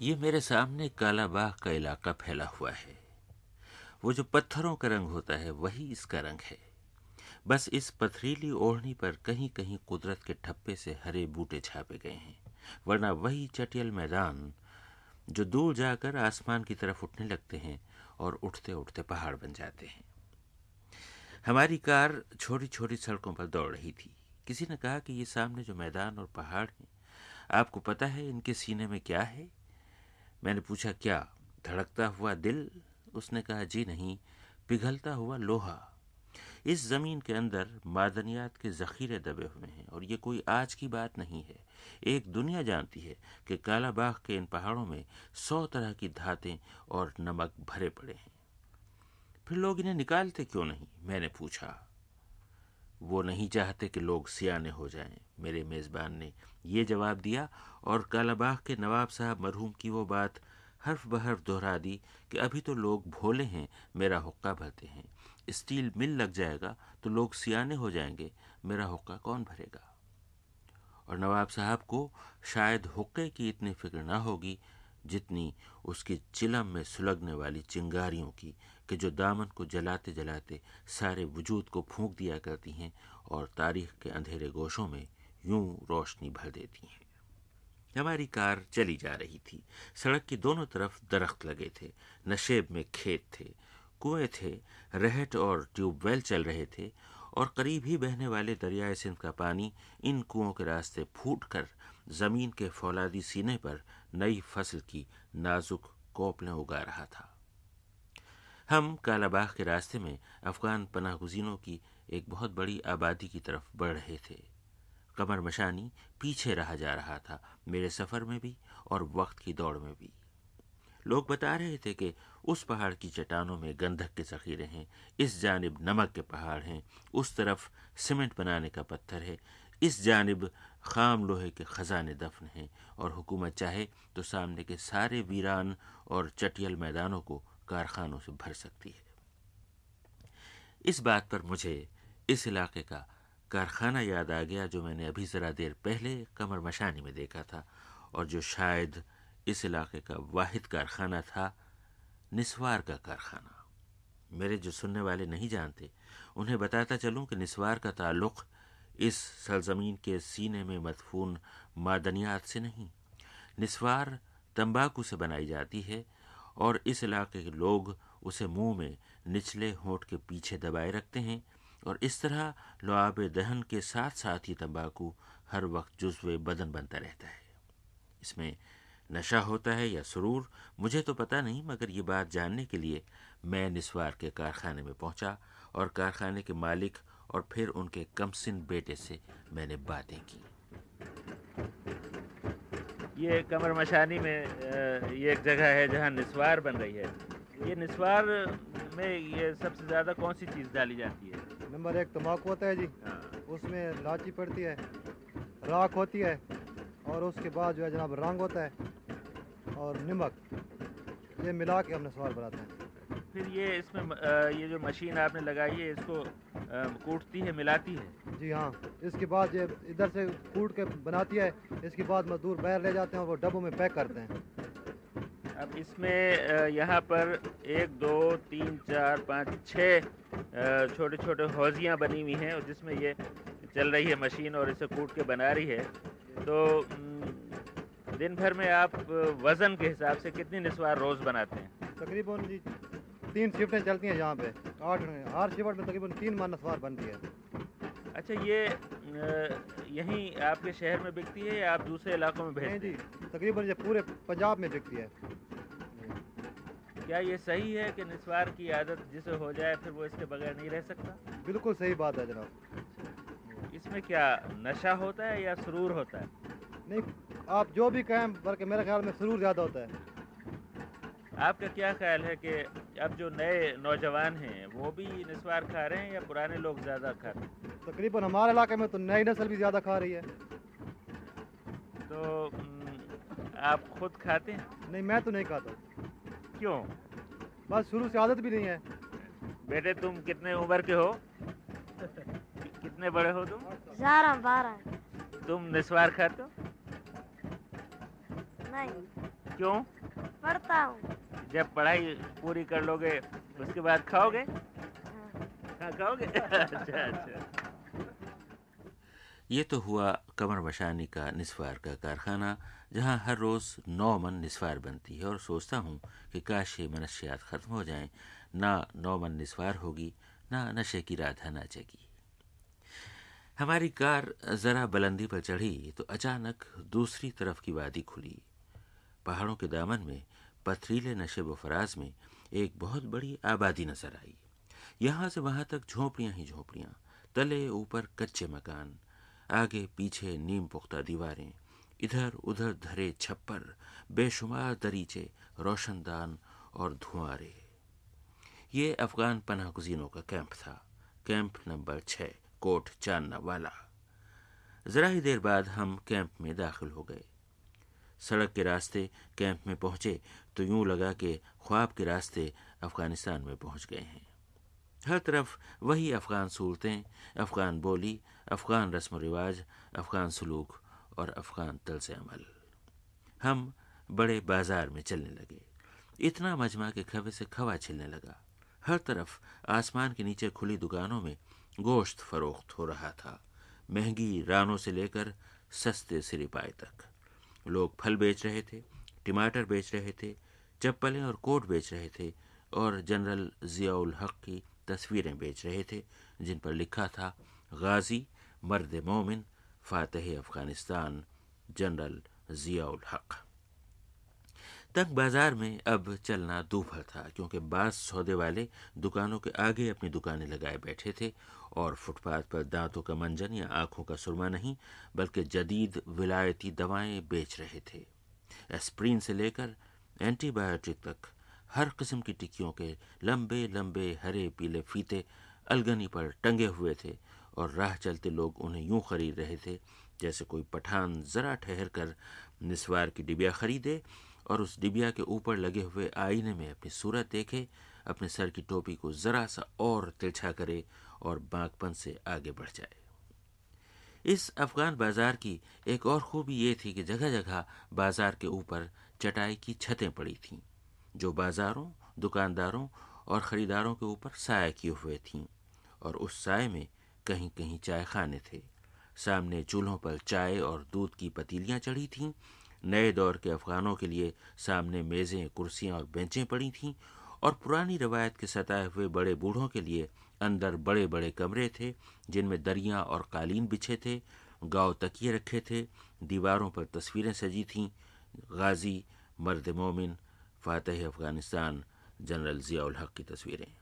یہ میرے سامنے کالا باغ کا علاقہ پھیلا ہوا ہے۔ وہ جو پتھروں کا رنگ ہوتا ہے، وہی اس کا رنگ ہے۔ بس اس پتھریلی اوڑھنی پر کہیں کہیں قدرت کے ٹھپے سے ہرے بوٹے چھاپے گئے ہیں۔ ورنہ وہی چٹیل میدان جو دور جا کر آسمان کی طرف اٹھنے لگتے ہیں اور اٹھتے اٹھتے پہاڑ بن جاتے ہیں۔ ہماری کار چھوٹی چھوٹی سڑکوں پر دوڑ رہی تھی۔ کسی نے کہا کہ یہ سامنے جو میدان اور پہاڑ ہیں، آپ کو پتا ہے ان کے سینے میں کیا ہے؟ میں نے پوچھا، کیا دھڑکتا ہوا دل؟ اس نے کہا جی نہیں، پگھلتا ہوا لوہا۔ اس زمین کے اندر معدنیات کے ذخیرے دبے ہوئے ہیں اور یہ کوئی آج کی بات نہیں ہے۔ ایک دنیا جانتی ہے کہ کالا باغ کے ان پہاڑوں میں سو طرح کی دھاتیں اور نمک بھرے پڑے ہیں۔ پھر لوگ انہیں نکالتے کیوں نہیں؟ میں نے پوچھا۔ وہ نہیں چاہتے کہ لوگ سیانے ہو جائیں۔ میرے میزبان نے یہ جواب دیا اور کالا باغ کے نواب صاحب مرحوم کی وہ بات حرف بحرف دہرا دی کہ ابھی تو لوگ بھولے ہیں، میرا حقہ بھرتے ہیں۔ اسٹیل مل لگ جائے گا تو لوگ سیانے ہو جائیں گے، میرا حقہ کون بھرے گا؟ اور نواب صاحب کو شاید حقے کی اتنی فکر نہ ہوگی جتنی اس کی چلم میں سلگنے والی چنگاریوں کی کہ جو دامن کو جلاتے جلاتے سارے وجود کو پھونک دیا کرتی ہیں اور تاریخ کے اندھیرے گوشوں میں یوں روشنی بھر دیتی ہیں۔ ہماری کار چلی جا رہی تھی۔ سڑک کی دونوں طرف درخت لگے تھے نشیب میں کھیت تھے۔ کنویں تھے، رہٹ اور ٹیوب ویل چل رہے تھے اور قریب ہی بہنے والے دریائے سندھ کا پانی ان کنوؤں کے راستے پھوٹ کر زمین کے فولادی سینے پر نئی فصل کی نازک کوپلیں اگا رہا تھا۔ ہم کالا باغ کے راستے میں افغان پناہ گزینوں کی ایک بہت بڑی آبادی کی طرف بڑھ رہے تھے۔ کمر مشانی پیچھے رہا جا رہا تھا، میرے سفر میں بھی اور وقت کی دوڑ میں بھی۔ لوگ بتا رہے تھے کہ اس پہاڑ کی چٹانوں میں گندھک کے ذخیرے ہیں، اس جانب نمک کے پہاڑ ہیں، اس طرف سیمنٹ بنانے کا پتھر ہے، اس جانب خام لوہے کے خزانے دفن ہیں اور حکومت چاہے تو سامنے کے سارے ویران اور چٹیل میدانوں کو کارخانوں سے بھر سکتی ہے۔ اس بات پر مجھے اس علاقے کا کارخانہ یاد آ گیا جو میں نے ابھی ذرا دیر پہلے کمر مشانی میں دیکھا تھا اور جو شاید اس علاقے کا واحد کارخانہ تھا، نسوار کا کارخانہ۔ میرے جو سننے والے نہیں جانتے، انہیں بتاتا چلوں کہ نسوار کا تعلق اس سرزمین کے سینے میں مدفون معدنیات سے نہیں، نسوار تمباکو سے بنائی جاتی ہے اور اس علاقے کے لوگ اسے منہ میں نچلے ہونٹ کے پیچھے دبائے رکھتے ہیں اور اس طرح لعاب دہن کے ساتھ ساتھ ہی تمباکو ہر وقت جزو بدن بنتا رہتا ہے۔ اس میں نشہ ہوتا ہے یا سرور، مجھے تو پتہ نہیں، مگر یہ بات جاننے کے لیے میں نسوار کے کارخانے میں پہنچا اور کارخانے کے مالک اور پھر ان کے کمسن بیٹے سے میں نے باتیں کی۔ یہ کمر مشانی میں یہ ایک جگہ ہے جہاں نسوار بن رہی ہے۔ یہ نسوار میں یہ سب سے زیادہ کون سی چیز ڈالی جاتی ہے؟ نمبر ایک تمباکو ہوتا ہے جی۔ ہاں۔ اس میں لاچی پڑتی ہے راکھ ہوتی ہے اور اس کے بعد جو ہے جناب رنگ ہوتا ہے اور نمک۔ یہ ملا کے ہم نسوار بناتے ہیں۔ پھر یہ اس میں یہ جو مشین آپ نے لگائی ہے اس کو کوٹتی ہے ملاتی ہے۔ جی ہاں اس کے بعد یہ ادھر سے کوٹ کے بناتی ہے اس کے بعد مزدور باہر لے جاتے ہیں اور وہ ڈبوں میں پیک کرتے ہیں۔ اب اس میں یہاں پر ایک دو تین چار پانچ چھ چھوٹے چھوٹے حوضیاں بنی ہوئی ہیں جس میں یہ چل رہی ہے مشین اور اسے کوٹ کے بنا رہی ہے۔ تو دن بھر میں آپ وزن کے حساب سے کتنی نسوار روز بناتے ہیں؟ تقریباً جی تین شفٹیں چلتی ہیں یہاں پہ۔ آٹھ ہر شفٹ میں تقریباً تین مان نسوار بنتی ہے اچھا یہ یہیں آپ کے شہر میں بکتی ہے یا آپ دوسرے علاقوں میں بھیجتے جی تقریباً یہ پورے پنجاب میں بکتی ہے۔ کیا یہ صحیح ہے کہ نسوار کی عادت جسے ہو جائے پھر وہ اس کے بغیر نہیں رہ سکتا؟ بالکل صحیح بات ہے جناب۔ اس میں کیا نشہ ہوتا ہے یا سرور ہوتا ہے؟ نہیں آپ جو بھی کہیں بلکہ میرے خیال میں سرور زیادہ ہوتا ہے۔ آپ کا کیا خیال ہے کہ اب جو نئے نوجوان ہیں وہ بھی نسوار کھا رہے ہیں یا پرانے لوگ زیادہ کھا رہے ہیں؟ تقریباً ہمارے علاقے میں تو نئی نسل بھی زیادہ کھا رہی ہے۔ تو آپ خود کھاتے ہیں؟ نہیں میں تو نہیں کھاتا۔ کیوں؟ بس شروع سے عادت بھی نہیں ہے۔ بیٹے تم کتنے عمر کے ہو؟ کتنے بڑے ہو تم؟ گیارہ بارہ۔ تم نسوار کھاتے ہو؟ نہیں۔ کھاؤ گے؟ اچھا اچھا۔ یہ تو ہوا کمر بشانی کا نسوار کا کارخانہ، جہاں ہر روز نو من نسوار بنتی ہے اور سوچتا ہوں کہ کاش یہ منشیات ختم ہو جائیں، نہ نو من نسوار ہوگی، نہ نشے کی رات نہ جگی۔ ہماری کار ذرا بلندی پر چڑھی تو اچانک دوسری طرف کی وادی کھلی۔ پہاڑوں کے دامن میں پتھریلے نشے و فراز میں ایک بہت بڑی آبادی نظر آئی۔ یہاں سے وہاں تک جھونپڑیاں ہی جھونپڑیاں، تلے اوپر کچے مکان، آگے پیچھے نیم پختہ دیواریں، ادھر ادھر دھرے چھپر، بے شمار دریچے روشن دان اور دھوارے یہ افغان پناہ گزینوں کا کیمپ تھا۔ کیمپ نمبر چھ، کوٹ چاننا والا۔ ذرا ہی دیر بعد ہم کیمپ میں داخل ہو گئے۔ سڑک کے راستے کیمپ میں پہنچے تو یوں لگا کہ خواب کے راستے افغانستان میں پہنچ گئے ہیں۔ ہر طرف وہی افغان صورتیں، افغان بولی، افغان رسم و رواج، افغان سلوک اور افغان طلز عمل۔ ہم بڑے بازار میں چلنے لگے۔ اتنا مجمع کے کھوے سے کھوا چھلنے لگا۔ ہر طرف آسمان کے نیچے کھلی دکانوں میں گوشت فروخت ہو رہا تھا۔ مہنگی رانوں سے لے کر سستے سری پائے تک۔ لوگ پھل بیچ رہے تھے، ٹماٹر بیچ رہے تھے، چپلیں اور کوٹ بیچ رہے تھے اور جنرل ضیاء الحق کی تصویریں بیچ رہے تھے جن پر لکھا تھا، غازی مرد مومن، فاتح افغانستان، جنرل ضیاء الحق۔ تنگ بازار میں اب چلنا دوبھر تھا، کیونکہ بعض سودے والے دکانوں کے آگے اپنی دکانیں لگائے بیٹھے تھے اور فٹ پاتھ پر دانتوں کا منجن یا آنکھوں کا سرما نہیں، بلکہ جدید ولایتی دوائیں بیچ رہے تھے۔ اسپرین سے لے کر اینٹی بایوٹک تک ہر قسم کی ٹکیوں کے لمبے لمبے ہرے پیلے فیتے الگنی پر ٹنگے ہوئے تھے اور راہ چلتے لوگ انہیں یوں خرید رہے تھے جیسے کوئی پٹھان ذرا ٹھہر کر نسوار کی ڈبیا خریدے اور اس ڈبیا کے اوپر لگے ہوئے آئینے میں اپنی صورت دیکھے، اپنے سر کی ٹوپی کو ذرا سا اور تلچھا کرے اور باغپن سے آگے بڑھ جائے۔ اس افغان بازار کی ایک اور خوبی یہ تھی کہ جگہ جگہ بازار کے اوپر چٹائی کی چھتیں پڑی تھیں۔ جو بازاروں، دکانداروں اور خریداروں کے اوپر سایہ کیے ہوئے تھیں اور اس سائے میں کہیں کہیں چائے خانے تھے۔ سامنے چولہوں پر چائے اور دودھ کی پتیلیاں چڑھی تھیں۔ نئے دور کے افغانوں کے لیے سامنے میزیں، کرسیاں اور بینچیں پڑی تھیں اور پرانی روایت کے ستائے ہوئے بڑے بوڑھوں کے لیے اندر بڑے بڑے کمرے تھے، جن میں دریاں اور قالین بچھے تھے گاؤ تکیے رکھے تھے، دیواروں پر تصویریں سجی تھیں۔ غازی مرد مومن فاتح افغانستان، جنرل ضیاء الحق کی تصویریں۔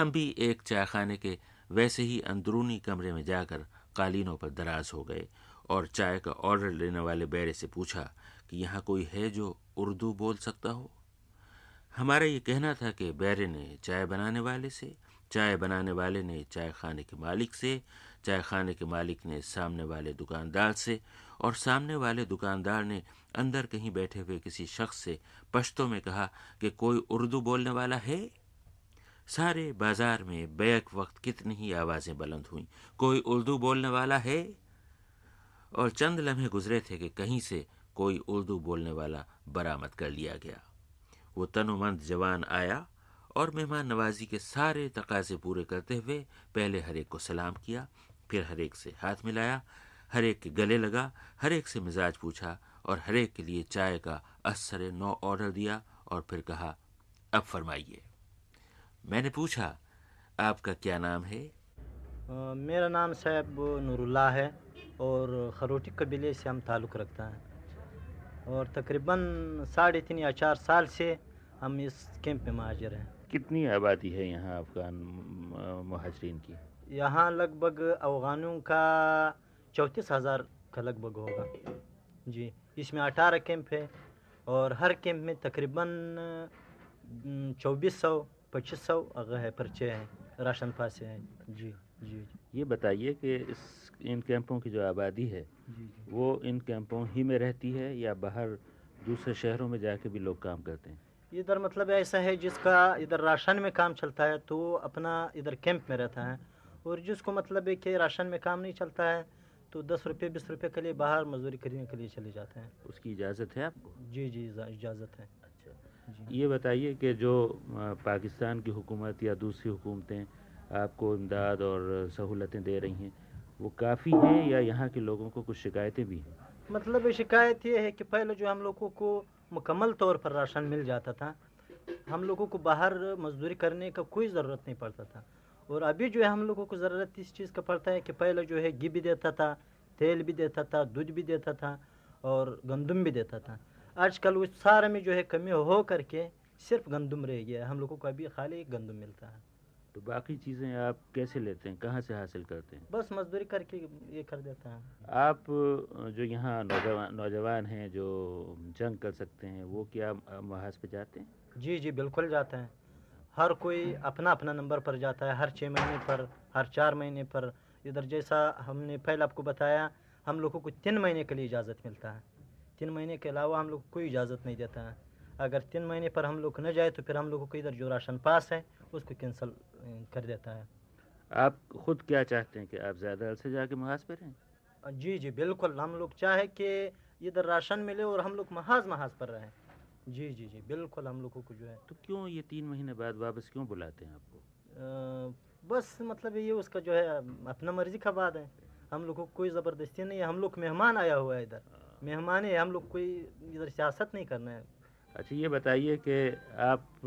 ہم بھی ایک چائے خانے کے ویسے ہی اندرونی کمرے میں جا کر قالینوں پر دراز ہو گئے اور چائے کا آرڈر لینے والے بیرے سے پوچھا کہ یہاں کوئی ہے جو اردو بول سکتا ہو؟ ہمارا یہ کہنا تھا کہ بیرے نے چائے بنانے والے سے، چائے بنانے والے نے چائے خانے کے مالک سے چائے خانے کے مالک نے سامنے والے دکاندار سے اور سامنے والے دکاندار نے اندر کہیں بیٹھے ہوئے کسی شخص سے پشتوں میں کہا کہ کوئی اردو بولنے والا ہے؟ سارے بازار میں بیک وقت کتنی ہی آوازیں بلند ہوئیں، کوئی اردو بولنے والا ہے؟ اور چند لمحے گزرے تھے کہ کہیں سے کوئی اردو بولنے والا برآمد کر لیا گیا۔ وہ تن و مند جوان آیا اور مہمان نوازی کے سارے تقاضے پورے کرتے ہوئے پہلے ہر ایک کو سلام کیا۔ پھر ہر ایک سے ہاتھ ملایا ہر ایک کے گلے لگا ہر ایک سے مزاج پوچھا اور ہر ایک کے لیے چائے کا اثر نو آرڈر دیا اور پھر کہا اب فرمائیے۔ میں نے پوچھا آپ کا کیا نام ہے؟ میرا نام صاحب نور اللہ ہے اور خروٹی قبیلے سے ہم تعلق رکھتا ہیں۔ اور تقریباً ساڑھے تین یا چار سال سے ہم اس کیمپ میں مہاجر ہیں۔ کتنی آبادی ہے یہاں افغان مہاجرین کی؟ یہاں لگ بھگ افغانوں کا چونتیس ہزار کا لگ بھگ ہوگا۔ جی اس میں اٹھارہ کیمپ ہے اور ہر کیمپ میں تقریباً چوبیس سو پچیس سو ہے پرچے ہیں راشن پاسے ہیں۔ جی،, جی جی۔ یہ بتائیے کہ اس ان کیمپوں کی جو آبادی ہے جی جی۔ وہ ان کیمپوں ہی میں رہتی ہے یا باہر دوسرے شہروں میں جا کے بھی لوگ کام کرتے ہیں؟ ادھر مطلب ایسا ہے جس کا ادھر راشن میں کام چلتا ہے تو اپنا ادھر کیمپ میں رہتا ہے۔ اور جس کو مطلب ہے کہ راشن میں کام نہیں چلتا ہے تو دس روپے بیس روپے کے لیے باہر مزدوری کرنے کے لیے چلے جاتے ہیں۔ اس کی اجازت ہے آپ کو؟ جی جی اجازت ہے۔ اچھا۔ جی۔ یہ بتائیے کہ جو پاکستان کی حکومت یا دوسری حکومتیں آپ کو امداد اور سہولتیں دے رہی ہیں وہ کافی ہیں یا یہاں کے لوگوں کو کچھ شکایتیں بھی ہیں؟ مطلب شکایت یہ ہے کہ پہلے جو ہم لوگوں کو مکمل طور پر راشن مل جاتا تھا ہم لوگوں کو باہر مزدوری کرنے کا کوئی ضرورت نہیں پڑتا تھا۔ اور ابھی جو ہے ہم لوگوں کو ضرورت اس چیز کا پڑتا ہے کہ پہلے جو ہے گھی بھی دیتا تھا تیل بھی دیتا تھا دودھ بھی دیتا تھا اور گندم بھی دیتا تھا۔ آج کل اس سارے میں جو ہے کمی ہو کر کے صرف گندم رہ گیا ہے۔ ہم لوگوں کو ابھی خالی گندم ملتا ہے۔ تو باقی چیزیں آپ کیسے لیتے ہیں؟ کہاں سے حاصل کرتے ہیں؟ بس مزدوری کر کے یہ کر دیتا ہے آپ جو یہاں نوجوان نوجوان ہیں جو جنگ کر سکتے ہیں وہ کیا محاذ پہ جاتے ہیں؟ جی جی بالکل جاتے ہیں۔ ہر کوئی اپنا اپنا نمبر پر جاتا ہے ہر چھ مہینے پر ہر چار مہینے پر۔ ادھر جیسا ہم نے پہلے آپ کو بتایا ہم لوگوں کو تین مہینے کے لیے اجازت ملتا ہے۔ تین مہینے کے علاوہ ہم لوگ کوئی اجازت نہیں دیتا ہے۔ اگر تین مہینے پر ہم لوگ نہ جائے تو پھر ہم لوگوں کو ادھر جو راشن پاس ہے اس کو کینسل کر دیتا ہے۔ آپ خود کیا چاہتے ہیں کہ آپ زیادہ عرصے جا کے محاذ پر رہیں؟ جی جی بالکل۔ ہم لوگ چاہے کہ ادھر راشن ملے اور ہم لوگ محاذ محاذ پر رہیں۔ جی جی جی بالکل ہم لوگوں کو جو ہے۔ تو کیوں یہ تین مہینے بعد واپس کیوں بلاتے ہیں آپ کو؟ بس مطلب یہ اس کا جو ہے اپنا مرضی کا بات ہے۔ ہم لوگوں کو کوئی زبردستی نہیں ہے۔ ہم لوگ مہمان آیا ہوا ہے ادھر۔ مہمان ہے ہم لوگ کوئی ادھر سیاست نہیں کرنا ہے اچھا یہ بتائیے کہ آپ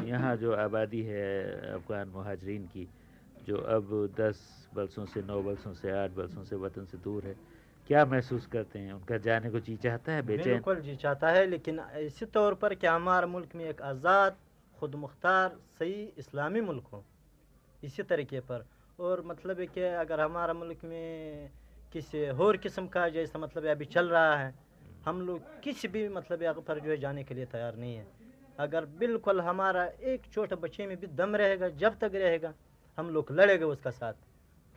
یہاں جو آبادی ہے افغان مہاجرین کی جو اب دس برسوں سے نو برسوں سے آٹھ برسوں سے وطن سے دور ہے کیا محسوس کرتے ہیں؟ ان کا جانے کو جی چاہتا ہے، بے چین؟ بالکل جی چاہتا ہے، لیکن اسی طور پر کہ ہمارے ملک میں ایک آزاد، خود مختار، صحیح اسلامی ملک ہو، اسی طریقے پر۔ اور مطلب ہے کہ اگر ہمارا ملک میں کسی اور قسم کا جیسا مطلب ابھی چل رہا ہے، ہم لوگ کسی بھی مطلب پر جو ہے، جانے کے لیے تیار نہیں ہے اگر بالکل ہمارا ایک چھوٹے بچے میں بھی دم رہے گا، جب تک رہے گا، ہم لوگ لڑے گا اس کا ساتھ۔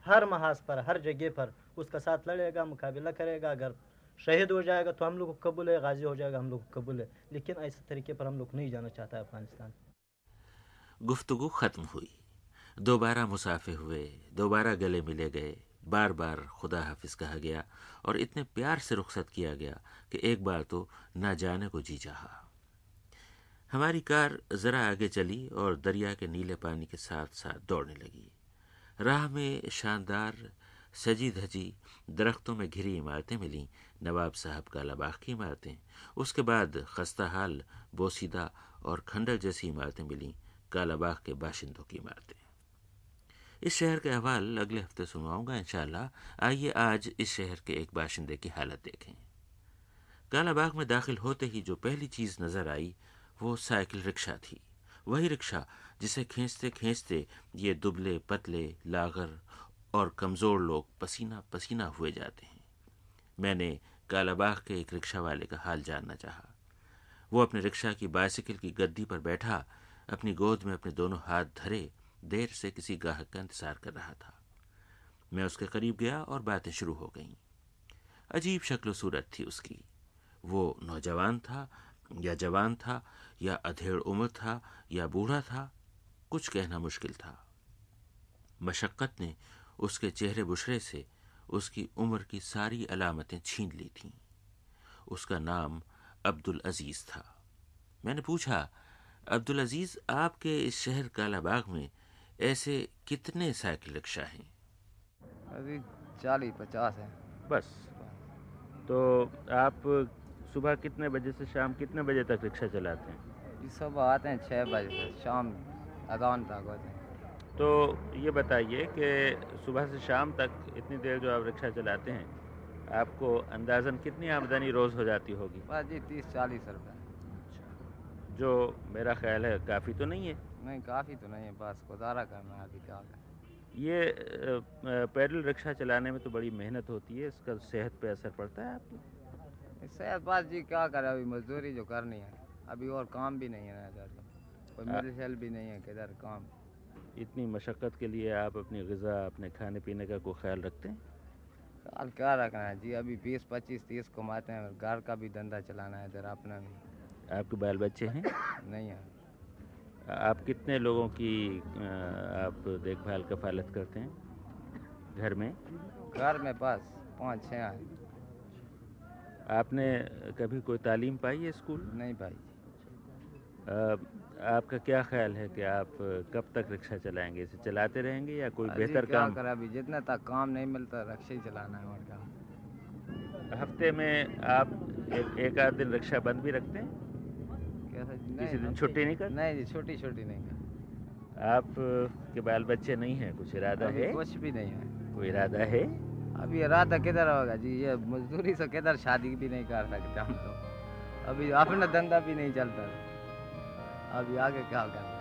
ہر محاذ پر، ہر جگہ پر اس کا ساتھ لڑے گا، مقابلہ کرے گا، اگر شہید ہو جائے گا تو ہم لوگ کو قبول ہے، غازی ہو جائے گا، ہم لوگ کو قبول ہے۔ لیکن ایسے طریقے پر ہم لوگ نہیں جانا چاہتا ہے افغانستان۔ گفتگو ختم ہوئی۔ دوبارہ مسافر ہوئے، دوبارہ گلے ملے گئے۔ بار بار خدا حافظ کہا گیا اور اتنے پیار سے رخصت کیا گیا کہ ایک بار تو نہ جانے کو جی چاہا۔ ہماری کار ذرا آگے چلی اور دریا کے نیلے پانی کے ساتھ ساتھ دوڑنے لگی۔ راہ میں شاندار سجی دھجی درختوں میں گھری عمارتیں ملیں، نواب صاحب کا لباخ کی عمارتیں۔ اس کے بعد خستہ حال، بوسیدہ اور کھنڈر جیسی عمارتیں ملیں کالا باغ کے باشندوں کی عمارتیں۔ اس شہر کے احوال اگلے ہفتے سنواؤں گا انشاءاللہ۔ آئیے آج اس شہر کے ایک باشندے کی حالت دیکھیں۔ کالا باغ میں داخل ہوتے ہی جو پہلی چیز نظر آئی، وہ سائیکل رکشہ تھی۔ وہی رکشہ جسے کھینچتے کھینچتے یہ دبلے، پتلے، لاغر اور کمزور لوگ پسینہ پسینہ ہوئے جاتے ہیں۔ میں نے کالا باغ کے ایک رکشہ والے کا حال جاننا چاہا۔ وہ اپنے رکشہ کی بائسیکل کی گدی پر بیٹھا، اپنی گود میں اپنے دونوں ہاتھ دھرے، دیر سے کسی گاہک کا انتظار کر رہا تھا۔ میں اس کے قریب گیا اور باتیں شروع ہو گئیں۔ عجیب شکل و صورت تھی اس کی۔ وہ نوجوان تھا یا جوان تھا یا ادھیڑ عمر تھا یا بوڑھا تھا، کچھ کہنا مشکل تھا۔ مشقت نے اس کے چہرے بشرے سے اس کی عمر کی ساری علامتیں چھین لی تھیں۔ اس کا نام عبد العزیز تھا۔ میں نے پوچھا عبدالعزیز آپ کے اس شہر کالا باغ میں ایسے کتنے سائیکل رکشہ ہیں؟ ابھی چالیس پچاس ہیں۔ بس۔ تو آپ صبح کتنے بجے سے شام کتنے بجے تک رکشہ چلاتے ہیں؟ جی، صبح آتے ہیں چھ بجے سے شام اذان تک ہوتے ہیں۔ تو یہ بتائیے کہ صبح سے شام تک اتنی دیر جو آپ رکشہ چلاتے ہیں آپ کو اندازاً کتنی آمدنی روز ہو جاتی ہوگی؟ بس جی تیس چالیس روپے۔ اچھا۔ جو میرا خیال ہے کافی تو نہیں ہے؟ نہیں کافی تو نہیں ہے بس گزارا کرنا ابھی کیا یہ پیڈل رکشہ چلانے میں تو بڑی محنت ہوتی ہے اس کا صحت پہ اثر پڑتا ہے آپ کو؟ صحت بات جی کیا کریں ابھی مزدوری جو کرنی ہے ابھی اور کام بھی نہیں ہے ادھر۔ کوئی مل بھی نہیں ہے کدھر کام۔ اتنی مشقت کے لیے آپ اپنی غذا اپنے کھانے پینے کا کوئی خیال رکھتے ہیں؟ خیال کیا رکھنا ہے؟ جی ابھی بیس پچیس تیس کماتے ہیں گھر کا بھی دھندا چلانا ہے ادھر اپنا بھی۔ آپ کے بال بچے ہیں؟ نہیں ہیں۔ آپ کتنے لوگوں کی آپ دیکھ بھال کفالت کرتے ہیں گھر میں؟ گھر میں بس پانچ چھ آئے آپ نے کبھی کوئی تعلیم پائی ہے اسکول نہیں پائی۔ آپ کا کیا خیال ہے کہ آپ کب تک رکشہ چلائیں گے؟ اسے چلاتے رہیں گے یا کوئی جی، بہتر کام؟ کرا بھی جتنا تک کام نہیں ملتا رکشہ ہی چلانا ہے اور کام ہفتے میں آپ ایک آدھ دن رکشہ بند بھی رکھتے ہیں؟ کسی دن چھٹی نہیں کرتے نہیں جی چھوٹی چھوٹی نہیں کرتے آپ کے بال بچے نہیں ہیں؟ کچھ ارادہ ہے؟ کچھ بھی نہیں ہے۔ کوئی ارادہ ہے؟ ابھی ارادہ کدھر ہوگا؟ جی یہ مزدوری سے کدھر شادی بھی نہیں کر سکتے ہم تو۔ ابھی اپنا دھندا بھی نہیں چلتا۔ ابھی آگے کیا کرنا